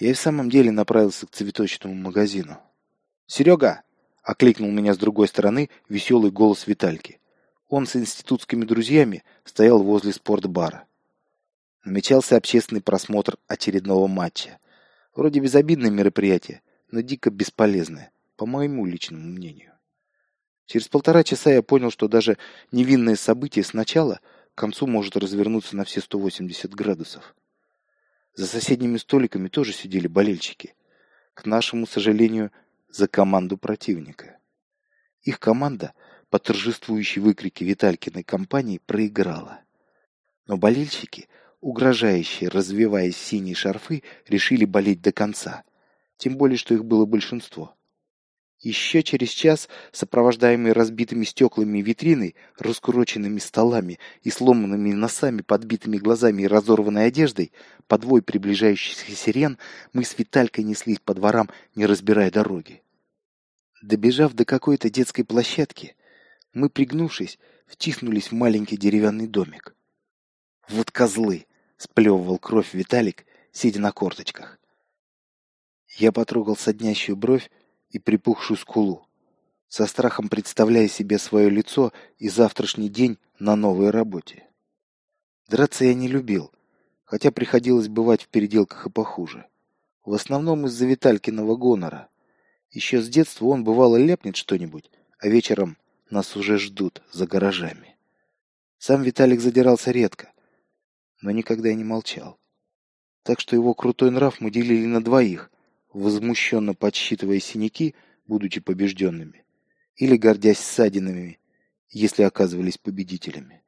Я и в самом деле направился к цветочному магазину. «Серега!» — окликнул меня с другой стороны веселый голос Витальки. Он с институтскими друзьями стоял возле спортбара. Намечался общественный просмотр очередного матча. Вроде безобидное мероприятие, но дико бесполезное, по моему личному мнению. Через полтора часа я понял, что даже невинное событие сначала к концу может развернуться на все 180 градусов. За соседними столиками тоже сидели болельщики. К нашему сожалению, за команду противника. Их команда по торжествующей выкрике Виталькиной компании проиграла. Но болельщики, угрожающие, развивая синие шарфы, решили болеть до конца. Тем более, что их было большинство. Еще через час, сопровождаемые разбитыми стеклами витриной, раскуроченными столами и сломанными носами, подбитыми глазами и разорванной одеждой, подвой приближающихся сирен, мы с Виталькой неслись по дворам, не разбирая дороги. Добежав до какой-то детской площадки, мы, пригнувшись, втиснулись в маленький деревянный домик. «Вот козлы!» — сплевывал кровь Виталик, сидя на корточках. Я потрогал соднящую бровь и припухшую скулу, со страхом представляя себе свое лицо и завтрашний день на новой работе. Драться я не любил, хотя приходилось бывать в переделках и похуже. В основном из-за Виталькиного гонора. Еще с детства он бывало ляпнет что-нибудь, а вечером нас уже ждут за гаражами. Сам Виталик задирался редко, но никогда и не молчал. Так что его крутой нрав мы делили на двоих, возмущенно подсчитывая синяки, будучи побежденными, или гордясь ссадинами, если оказывались победителями.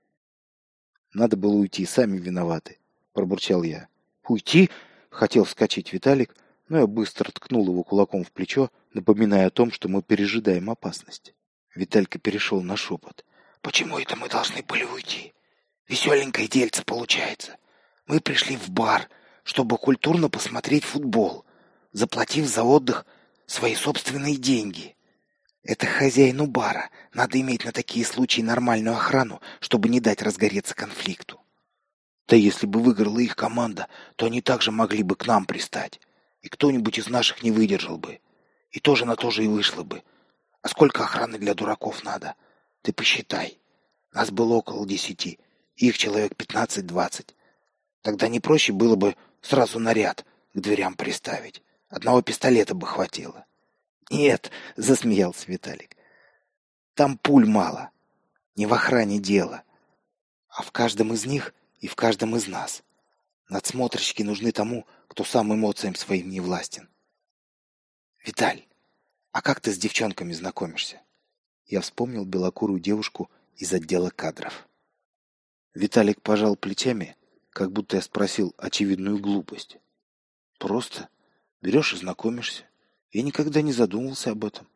Надо было уйти, сами виноваты, пробурчал я. Уйти? Хотел вскочить Виталик, но я быстро ткнул его кулаком в плечо, напоминая о том, что мы пережидаем опасность. Виталька перешел на шепот. Почему это мы должны были уйти? Веселенькое дельце получается. Мы пришли в бар, чтобы культурно посмотреть футбол заплатив за отдых свои собственные деньги. Это хозяину бара. Надо иметь на такие случаи нормальную охрану, чтобы не дать разгореться конфликту. Да если бы выиграла их команда, то они также могли бы к нам пристать. И кто-нибудь из наших не выдержал бы. И тоже на то же и вышло бы. А сколько охраны для дураков надо? Ты посчитай. Нас было около десяти. Их человек пятнадцать-двадцать. Тогда не проще было бы сразу наряд к дверям приставить. Одного пистолета бы хватило. Нет, засмеялся Виталик. Там пуль мало. Не в охране дело, а в каждом из них и в каждом из нас. Надсмотрщики нужны тому, кто сам эмоциям своим не властен. Виталь, а как ты с девчонками знакомишься? Я вспомнил белокурую девушку из отдела кадров. Виталик пожал плечами, как будто я спросил очевидную глупость. Просто Берешь и знакомишься. Я никогда не задумывался об этом.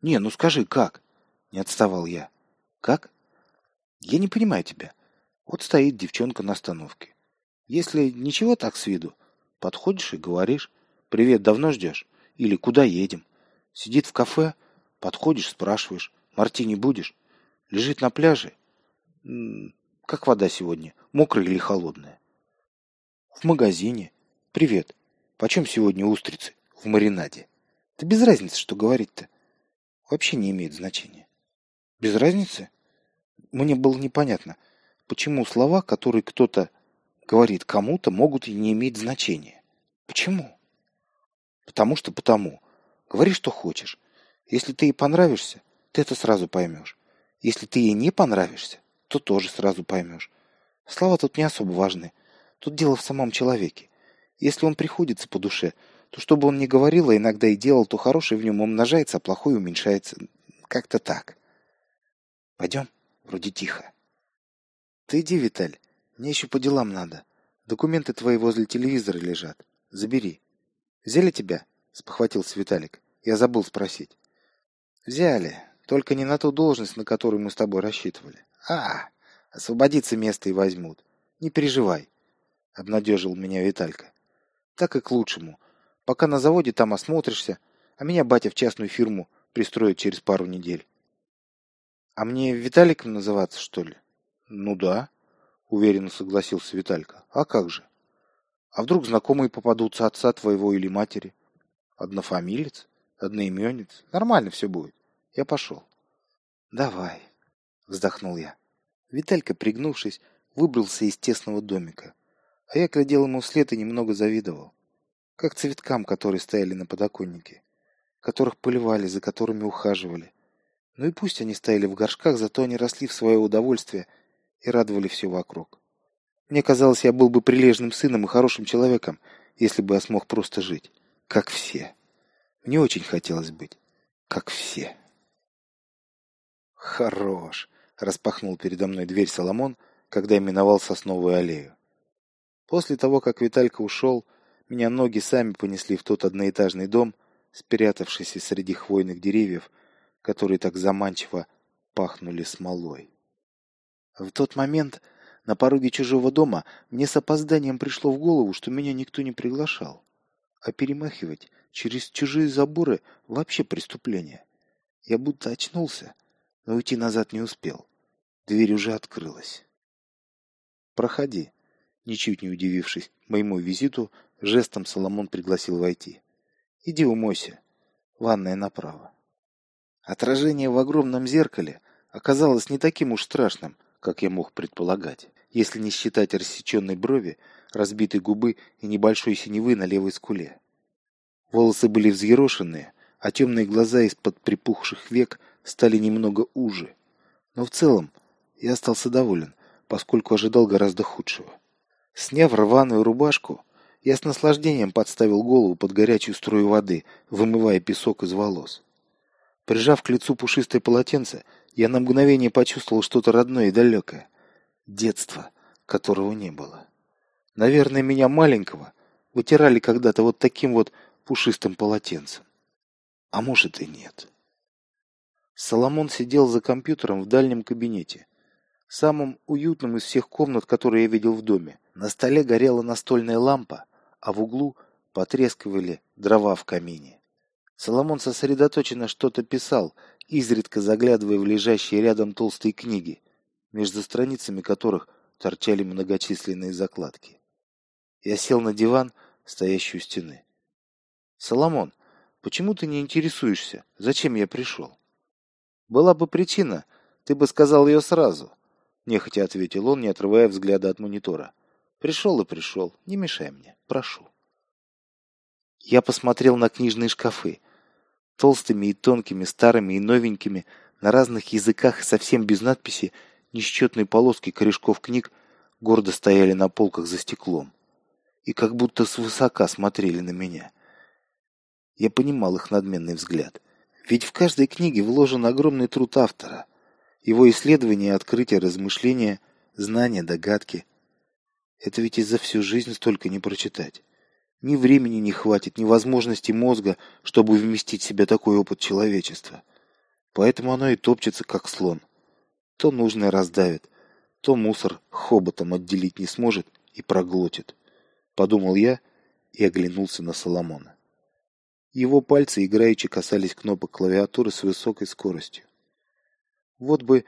Не, ну скажи, как? Не отставал я. Как? Я не понимаю тебя. Вот стоит девчонка на остановке. Если ничего так с виду, подходишь и говоришь, «Привет, давно ждешь?» Или «Куда едем?» Сидит в кафе, подходишь, спрашиваешь, «Мартини будешь?» Лежит на пляже. Как вода сегодня, мокрая или холодная? В магазине. «Привет, Почем сегодня устрицы в маринаде? Да без разницы, что говорить-то. Вообще не имеет значения. Без разницы? Мне было непонятно, почему слова, которые кто-то говорит кому-то, могут и не иметь значения. Почему? Потому что потому. Говори, что хочешь. Если ты ей понравишься, ты это сразу поймешь. Если ты ей не понравишься, то тоже сразу поймешь. Слова тут не особо важны. Тут дело в самом человеке. Если он приходится по душе, то что бы он ни говорил, а иногда и делал, то хорошее в нем умножается, а плохое уменьшается. Как-то так. Пойдем? Вроде тихо. Ты иди, Виталь. Мне еще по делам надо. Документы твои возле телевизора лежат. Забери. Взяли тебя? Спохватился Виталик. Я забыл спросить. Взяли. Только не на ту должность, на которую мы с тобой рассчитывали. А, освободится место и возьмут. Не переживай. Обнадежил меня Виталька так и к лучшему. Пока на заводе там осмотришься, а меня батя в частную фирму пристроит через пару недель. А мне Виталиком называться, что ли? Ну да, уверенно согласился Виталька. А как же? А вдруг знакомые попадутся отца твоего или матери? Однофамилец? Одноименец? Нормально все будет. Я пошел. Давай, вздохнул я. Виталька, пригнувшись, выбрался из тесного домика. А я глядел ему вслед и немного завидовал. Как цветкам, которые стояли на подоконнике. Которых поливали, за которыми ухаживали. Ну и пусть они стояли в горшках, зато они росли в свое удовольствие и радовали все вокруг. Мне казалось, я был бы прилежным сыном и хорошим человеком, если бы я смог просто жить, как все. Мне очень хотелось быть, как все. Хорош, распахнул передо мной дверь Соломон, когда я миновал сосновую аллею. После того, как Виталька ушел, меня ноги сами понесли в тот одноэтажный дом, спрятавшийся среди хвойных деревьев, которые так заманчиво пахнули смолой. В тот момент на пороге чужого дома мне с опозданием пришло в голову, что меня никто не приглашал. А перемахивать через чужие заборы вообще преступление. Я будто очнулся, но уйти назад не успел. Дверь уже открылась. «Проходи», — ничуть не удивившись моему визиту, жестом Соломон пригласил войти. «Иди умойся. Ванная направо». Отражение в огромном зеркале оказалось не таким уж страшным, как я мог предполагать, если не считать рассеченной брови, разбитой губы и небольшой синевы на левой скуле. Волосы были взъерошенные, а темные глаза из-под припухших век стали немного уже. Но в целом я остался доволен, поскольку ожидал гораздо худшего. Сняв рваную рубашку, я с наслаждением подставил голову под горячую струю воды, вымывая песок из волос. Прижав к лицу пушистое полотенце, я на мгновение почувствовал что-то родное и далекое. Детство, которого не было. Наверное, меня маленького вытирали когда-то вот таким вот пушистым полотенцем. А может и нет. Соломон сидел за компьютером в дальнем кабинете, самом уютном из всех комнат, которые я видел в доме. На столе горела настольная лампа, а в углу потрескивали дрова в камине. Соломон сосредоточенно что-то писал, изредка заглядывая в лежащие рядом толстые книги, между страницами которых торчали многочисленные закладки. Я сел на диван, стоящий у стены. «Соломон, почему ты не интересуешься, зачем я пришел?» «Была бы причина, ты бы сказал ее сразу», — нехотя ответил он, не отрывая взгляда от монитора. «Пришел и пришел, не мешай мне, прошу». Я посмотрел на книжные шкафы, толстыми и тонкими, старыми и новенькими, на разных языках и совсем без надписи, несчетные полоски корешков книг гордо стояли на полках за стеклом. И как будто свысока смотрели на меня. Я понимал их надменный взгляд. Ведь в каждой книге вложен огромный труд автора. Его исследования, открытия, размышления, знания, догадки. Это ведь и за всю жизнь столько не прочитать. Ни времени не хватит, ни возможности мозга, чтобы вместить в себя такой опыт человечества. Поэтому оно и топчется, как слон. То нужное раздавит, то мусор хоботом отделить не сможет и проглотит. Подумал я и оглянулся на Соломона. Его пальцы играючи касались кнопок клавиатуры с высокой скоростью. «Вот бы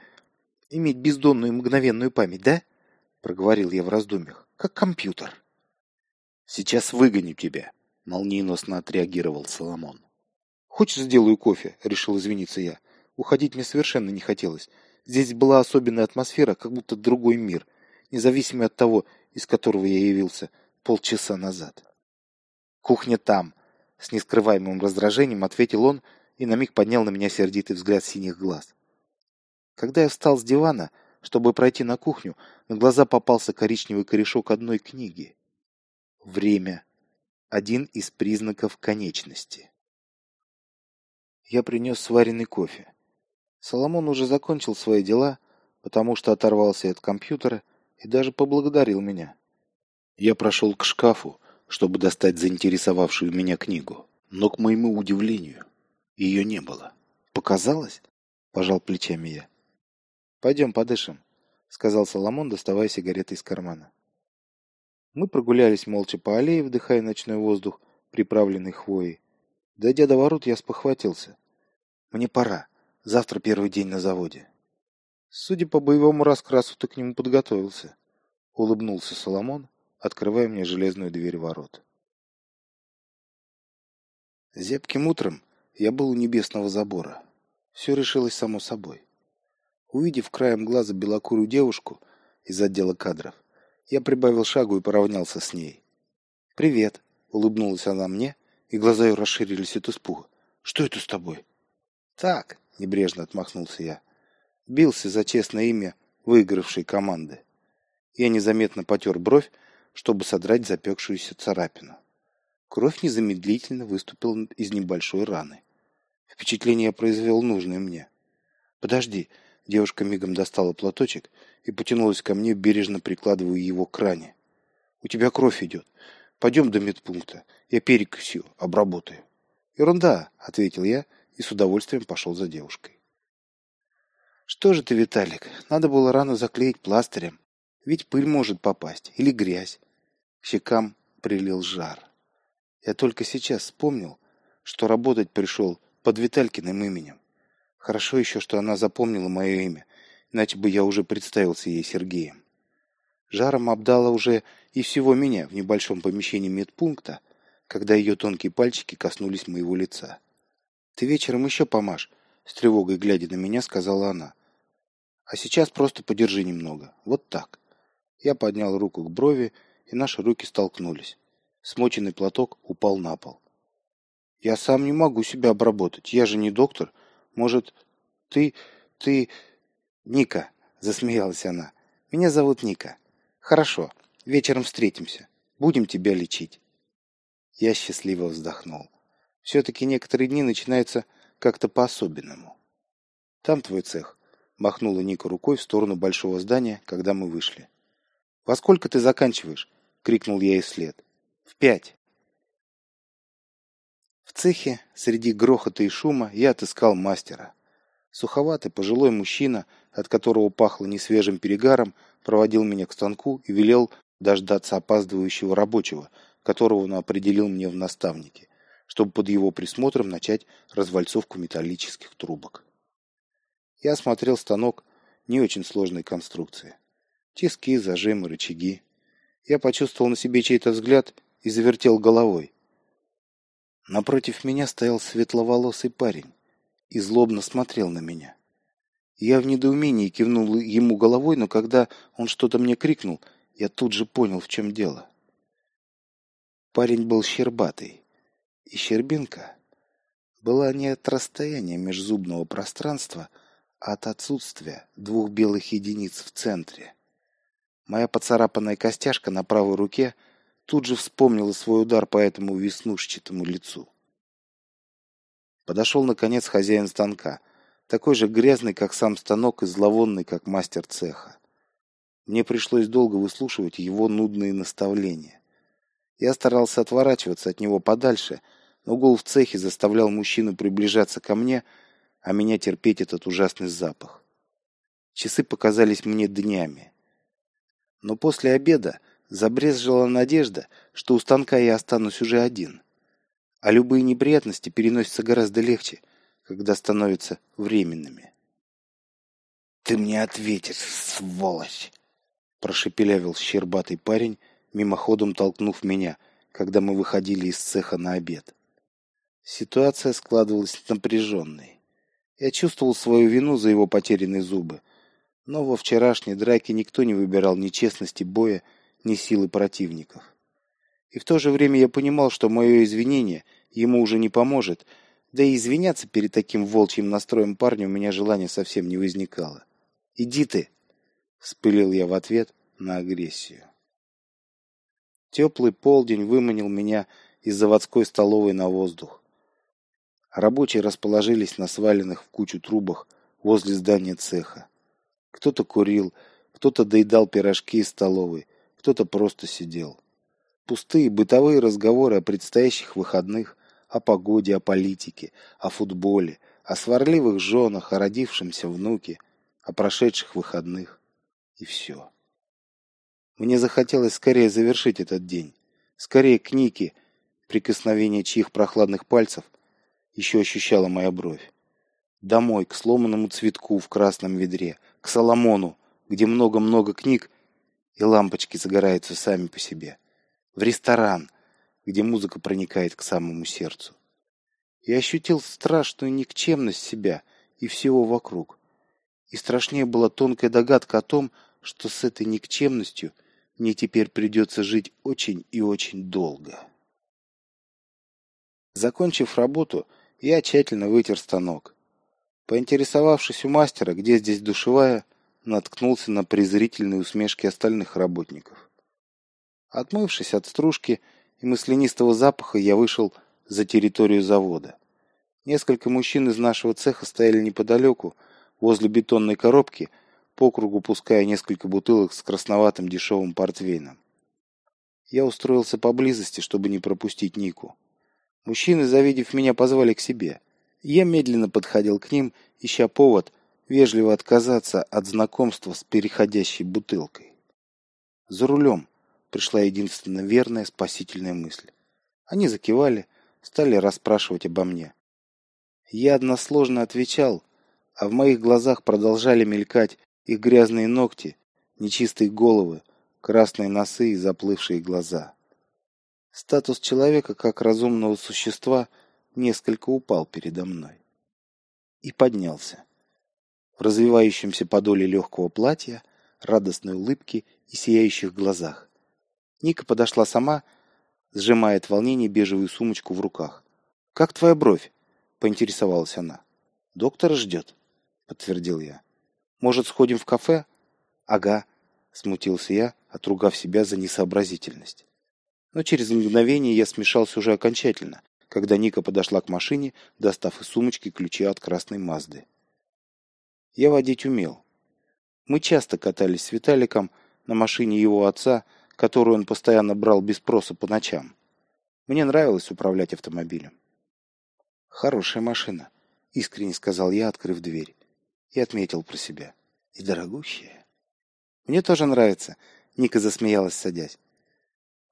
иметь бездонную мгновенную память, да?» — проговорил я в раздумьях. «Как компьютер». Сейчас выгоню тебя, молниеносно отреагировал Соломон. Хочешь, сделаю кофе, решил извиниться я. Уходить мне совершенно не хотелось. Здесь была особенная атмосфера, как будто другой мир, независимо от того, из которого я явился полчаса назад. Кухня там, с нескрываемым раздражением ответил он и на миг поднял на меня сердитый взгляд синих глаз. Когда я встал с дивана, чтобы пройти на кухню, на глаза попался коричневый корешок одной книги. Время – один из признаков конечности. Я принес сваренный кофе. Соломон уже закончил свои дела, потому что оторвался от компьютера и даже поблагодарил меня. Я прошел к шкафу, чтобы достать заинтересовавшую меня книгу, но, к моему удивлению, ее не было. «Показалось?» – пожал плечами я. «Пойдем подышим», – сказал Соломон, доставая сигареты из кармана. Мы прогулялись молча по аллее, вдыхая ночной воздух, приправленный хвоей. Дойдя до ворот, я спохватился. Мне пора. Завтра первый день на заводе. Судя по боевому раскрасу, ты к нему подготовился. Улыбнулся Соломон, открывая мне железную дверь ворот. Зябким утром я был у небесного забора. Все решилось само собой. Увидев краем глаза белокурую девушку из отдела кадров, я прибавил шагу и поравнялся с ней. «Привет!» — улыбнулась она мне, и глаза ее расширились от испуга. «Что это с тобой?» «Так», — небрежно отмахнулся я. Бился за честное имя выигравшей команды. Я незаметно потер бровь, чтобы содрать запекшуюся царапину. Кровь незамедлительно выступила из небольшой раны. Впечатление произвел нужное мне. «Подожди». Девушка мигом достала платочек и потянулась ко мне, бережно прикладывая его к ране. «У тебя кровь идет. Пойдем до медпункта. Я перекусил, обработаю». «Ерунда», — ответил я и с удовольствием пошел за девушкой. «Что же ты, Виталик, надо было рану заклеить пластырем. Ведь пыль может попасть или грязь». К щекам прилил жар. Я только сейчас вспомнил, что работать пришел под Виталькиным именем. Хорошо еще, что она запомнила мое имя, иначе бы я уже представился ей Сергеем. Жаром обдала уже и всего меня в небольшом помещении медпункта, когда ее тонкие пальчики коснулись моего лица. «Ты вечером еще помажь», — с тревогой глядя на меня, сказала она. «А сейчас просто подержи немного. Вот так». Я поднял руку к брови, и наши руки столкнулись. Смоченный платок упал на пол. «Я сам не могу себя обработать. Я же не доктор. Может, ты... ты...» «Ника», — засмеялась она. «Меня зовут Ника. Хорошо, вечером встретимся. Будем тебя лечить». Я счастливо вздохнул. Все-таки некоторые дни начинаются как-то по-особенному. «Там твой цех», — махнула Ника рукой в сторону большого здания, когда мы вышли. «Во сколько ты заканчиваешь?» — крикнул я ей вслед. В пять. Цехе, среди грохота и шума, я отыскал мастера. Суховатый пожилой мужчина, от которого пахло несвежим перегаром, проводил меня к станку и велел дождаться опаздывающего рабочего, которого он определил мне в наставнике, чтобы под его присмотром начать развальцовку металлических трубок. Я осмотрел станок не очень сложной конструкции. Тиски, зажимы, рычаги. Я почувствовал на себе чей-то взгляд и завертел головой. Напротив меня стоял светловолосый парень и злобно смотрел на меня. Я в недоумении кивнул ему головой, но когда он что-то мне крикнул, я тут же понял, в чем дело. Парень был щербатый, и щербинка была не от расстояния межзубного пространства, а от отсутствия двух белых единиц в центре. Моя поцарапанная костяшка на правой руке тут же вспомнила свой удар по этому веснушчатому лицу. Подошел, наконец, хозяин станка, такой же грязный, как сам станок, и зловонный, как мастер цеха. Мне пришлось долго выслушивать его нудные наставления. Я старался отворачиваться от него подальше, но гул в цехе заставлял мужчину приближаться ко мне, а меня терпеть этот ужасный запах. Часы показались мне днями. Но после обеда Забрезжила надежда, что у станка я останусь уже один. А любые неприятности переносятся гораздо легче, когда становятся временными. «Ты мне ответишь, сволочь!» Прошепелявил щербатый парень, мимоходом толкнув меня, когда мы выходили из цеха на обед. Ситуация складывалась напряженной. Я чувствовал свою вину за его потерянные зубы, но во вчерашней драке никто не выбирал ни честности боя, ни силы противников. И в то же время я понимал, что мое извинение ему уже не поможет, да и извиняться перед таким волчьим настроем парня у меня желания совсем не возникало. «Иди ты!» — вспылил я в ответ на агрессию. Теплый полдень выманил меня из заводской столовой на воздух. Рабочие расположились на сваленных в кучу трубах возле здания цеха. Кто-то курил, кто-то доедал пирожки из столовой, кто-то просто сидел. Пустые бытовые разговоры о предстоящих выходных, о погоде, о политике, о футболе, о сварливых женах, о родившемся внуке, о прошедших выходных. И все. Мне захотелось скорее завершить этот день. Скорее к Нике, прикосновение чьих прохладных пальцев еще ощущала моя бровь. Домой, к сломанному цветку в красном ведре, к Соломону, где много-много книг и лампочки загораются сами по себе. В ресторан, где музыка проникает к самому сердцу. Я ощутил страшную никчемность себя и всего вокруг. И страшнее была тонкая догадка о том, что с этой никчемностью мне теперь придется жить очень и очень долго. Закончив работу, я тщательно вытер станок. Поинтересовавшись у мастера, где здесь душевая, наткнулся на презрительные усмешки остальных работников. Отмывшись от стружки и маслянистого запаха, я вышел за территорию завода. Несколько мужчин из нашего цеха стояли неподалеку, возле бетонной коробки, по кругу пуская несколько бутылок с красноватым дешевым портвейном. Я устроился поблизости, чтобы не пропустить Нику. Мужчины, завидев меня, позвали к себе. Я медленно подходил к ним, ища повод вежливо отказаться от знакомства с переходящей бутылкой. За рулем пришла единственно верная спасительная мысль. Они закивали, стали расспрашивать обо мне. Я односложно отвечал, а в моих глазах продолжали мелькать их грязные ногти, нечистые головы, красные носы и заплывшие глаза. Статус человека как разумного существа несколько упал передо мной. И поднялся. В развивающемся подоле легкого платья, радостной улыбки и сияющих глазах. Ника подошла сама, сжимая от волнения бежевую сумочку в руках. «Как твоя бровь?» — поинтересовалась она. «Доктора ждет», — подтвердил я. «Может, сходим в кафе?» «Ага», — смутился я, отругав себя за несообразительность. Но через мгновение я смешался уже окончательно, когда Ника подошла к машине, достав из сумочки ключи от красной Мазды. Я водить умел. Мы часто катались с Виталиком на машине его отца, которую он постоянно брал без спроса по ночам. Мне нравилось управлять автомобилем. «Хорошая машина», — искренне сказал я, открыв дверь. И отметил про себя. «И дорогущая». «Мне тоже нравится», — Ника засмеялась, садясь.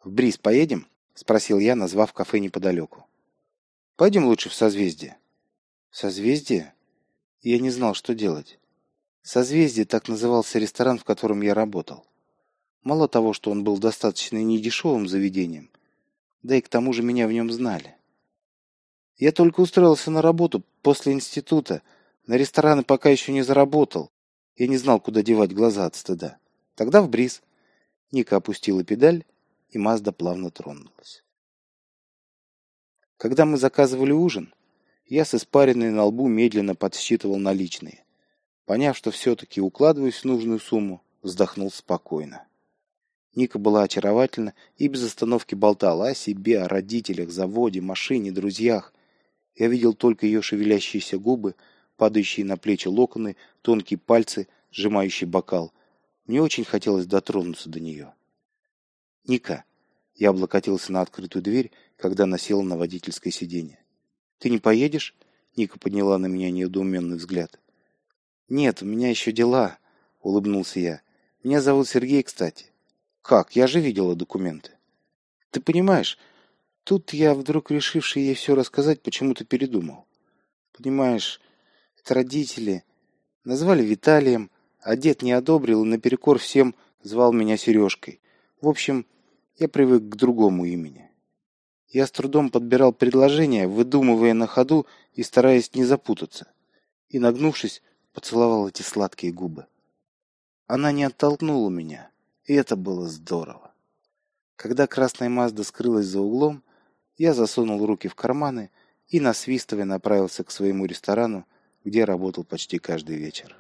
«В Бриз поедем?» — спросил я, назвав кафе неподалеку. «Пойдем лучше в Созвездие». «Созвездие?» Я не знал, что делать. «Созвездие» — так назывался ресторан, в котором я работал. Мало того, что он был достаточно недешевым заведением, да и к тому же меня в нем знали. Я только устроился на работу после института, на рестораны пока еще не заработал. Я не знал, куда девать глаза от стыда. Тогда в бриз. Ника опустила педаль, и Мазда плавно тронулась. Когда мы заказывали ужин, я с испаренной на лбу медленно подсчитывал наличные. Поняв, что все-таки укладываюсь в нужную сумму, вздохнул спокойно. Ника была очаровательна и без остановки болтала о себе, о родителях, заводе, машине, друзьях. Я видел только ее шевелящиеся губы, падающие на плечи локоны, тонкие пальцы, сжимающие бокал. Мне очень хотелось дотронуться до нее. «Ника!» Я облокотился на открытую дверь, когда насел на водительское сиденье. «Ты не поедешь?» Ника подняла на меня недоуменный взгляд. «Нет, у меня еще дела», — улыбнулся я. «Меня зовут Сергей, кстати». «Как? Я же видела документы». «Ты понимаешь, тут я, вдруг решивший ей все рассказать, почему-то передумал. Понимаешь, это родители. Назвали Виталием, а дед не одобрил и наперекор всем звал меня Сережкой. В общем, я привык к другому имени. Я с трудом подбирал предложения, выдумывая на ходу и стараясь не запутаться. И, нагнувшись, поцеловал эти сладкие губы. Она не оттолкнула меня, и это было здорово. Когда красная Мазда скрылась за углом, я засунул руки в карманы и, насвистывая, направился к своему ресторану, где работал почти каждый вечер.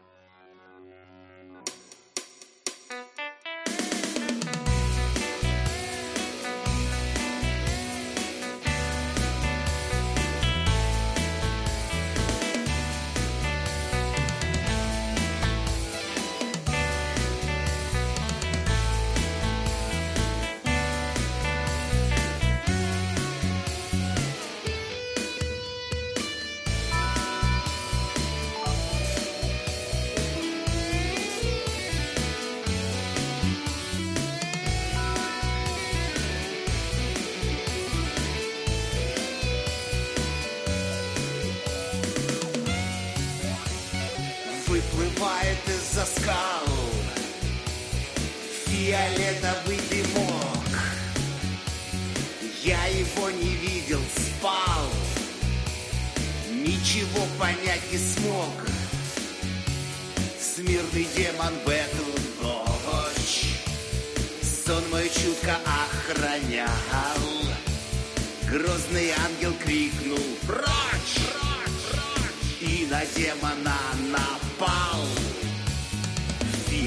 выплывает из-за скал. Фиолетовый дымок. Я его не видел, спал. Ничего понять не смог. Смирный демон в эту ночь. Сон мой чутко охранял. Грозный ангел крикнул «Прочь!» И на демона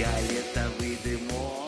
фіолетовий димок.